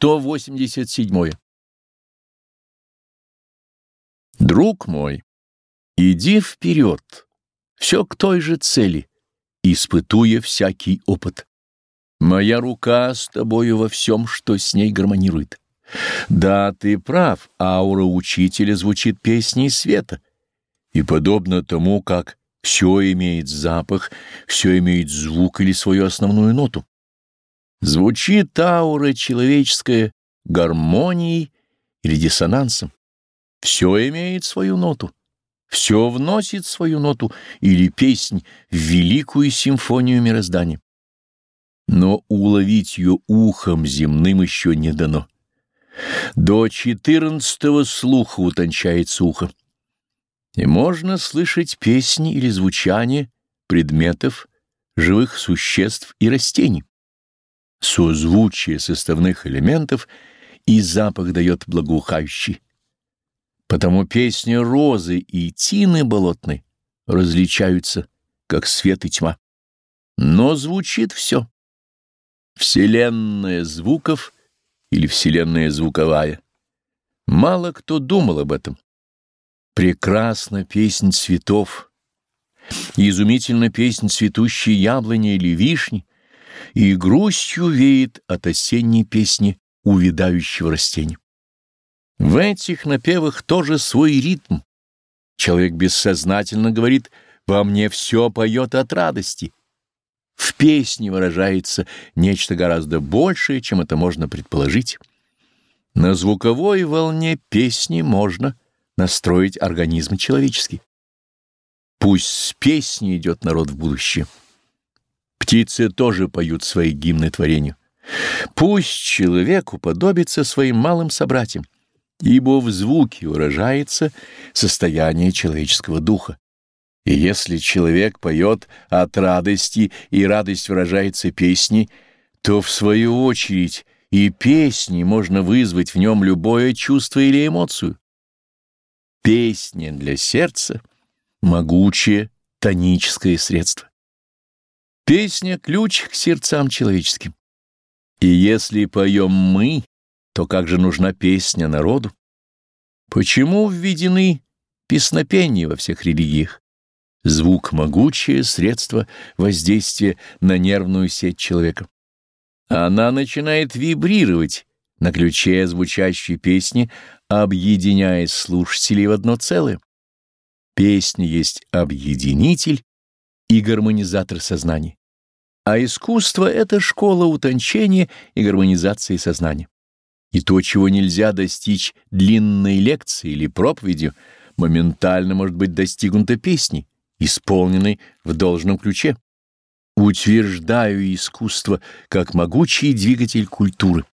187. Друг мой, иди вперед, все к той же цели, испытуя всякий опыт. Моя рука с тобою во всем, что с ней гармонирует. Да, ты прав, аура учителя звучит песней света, и подобно тому, как все имеет запах, все имеет звук или свою основную ноту. Звучит аура человеческая гармонией или диссонансом. Все имеет свою ноту, все вносит свою ноту или песнь в великую симфонию мироздания. Но уловить ее ухом земным еще не дано. До четырнадцатого слуха утончается ухо. И можно слышать песни или звучание предметов, живых существ и растений созвучие составных элементов и запах дает благоухающий. Потому песни розы и тины болотной различаются, как свет и тьма. Но звучит все. Вселенная звуков или вселенная звуковая. Мало кто думал об этом. Прекрасна песнь цветов, изумительна песнь цветущей яблони или вишни, и грустью веет от осенней песни увядающего растения. В этих напевах тоже свой ритм. Человек бессознательно говорит «во мне все поет от радости». В песне выражается нечто гораздо большее, чем это можно предположить. На звуковой волне песни можно настроить организм человеческий. Пусть с песни идет народ в будущее. Птицы тоже поют свои гимны творению. Пусть человек уподобится своим малым собратьям, ибо в звуке выражается состояние человеческого духа. И если человек поет от радости, и радость выражается песней, то, в свою очередь, и песней можно вызвать в нем любое чувство или эмоцию. Песня для сердца — могучее тоническое средство. Песня — ключ к сердцам человеческим. И если поем мы, то как же нужна песня народу? Почему введены песнопения во всех религиях? Звук — могучее средство воздействия на нервную сеть человека. Она начинает вибрировать на ключе звучащей песни, объединяя слушателей в одно целое. Песня есть объединитель и гармонизатор сознания. А искусство — это школа утончения и гармонизации сознания. И то, чего нельзя достичь длинной лекцией или проповедью, моментально может быть достигнуто песней, исполненной в должном ключе. Утверждаю искусство как могучий двигатель культуры.